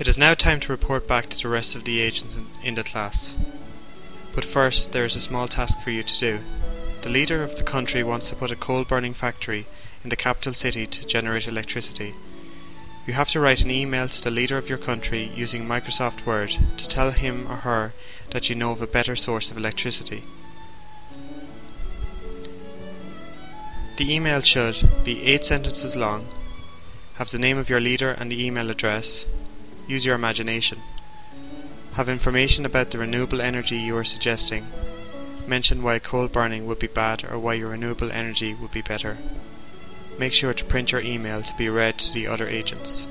It is now time to report back to the rest of the agents in the class. But first, there is a small task for you to do. The leader of the country wants to put a coal burning factory in the capital city to generate electricity. You have to write an email to the leader of your country using Microsoft Word to tell him or her that you know of a better source of electricity. The email should be 8 sentences long, have the name of your leader and the email address, use your imagination, have information about the renewable energy you are suggesting, mention why coal burning would be bad or why your renewable energy would be better. Make sure to print your email to be read to the other agents.